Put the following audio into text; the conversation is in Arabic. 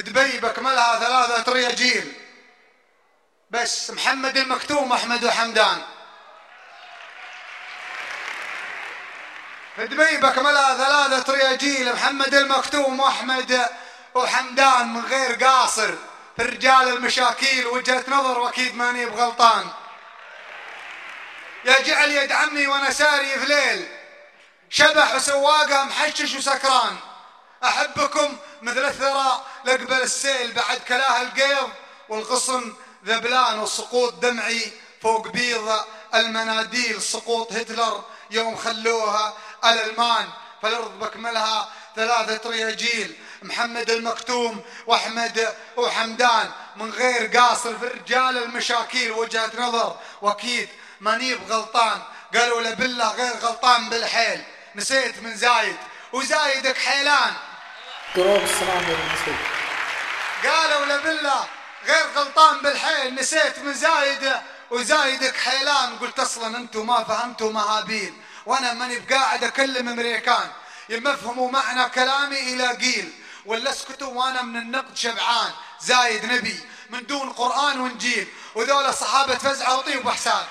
دبي بكملها ثلاثة رياجيل بس محمد المكتوم أحمد وحمدان دبي بكملها ثلاثة رياجيل محمد المكتوم وأحمد وحمدان من غير قاصر. في الرجال المشاكيل وجهة نظر وأكيد ماني بغلطان. يا جعل يد عمي وأنا ساري في ليل. شبح وسواقه محشش وسكران. أحبكم مثل الثرى لقبل السيل بعد كلاه القيض والغصن ذبلان والسقوط دمعي فوق بيض المناديل سقوط هتلر يوم خلوها الالمان فالأرض بكملها ثلاثة رياجيل محمد المكتوم وأحمد وحمدان من غير قاصر في الرجال المشاكيل وجهة نظر واكيد ماني بغلطان قالوا له بالله غير غلطان بالحيل نسيت من زايد وزايدك حيلان قروب السلام بالمسجد قالوا له بالله غير غلطان بالحيل نسيت من زايد وزايدك حيلان. قلت أصلا أنتم ما فهمتوا مهابيل وأنا ماني بقاعد أكلم أمريكان. يمفهموا معنى كلامي إلى قيل ولا اسكتوا وأنا من النقد شبعان. زايد نبي من دون قرآن وإنجيل وذولا صحابة فزعة وطيب وحسان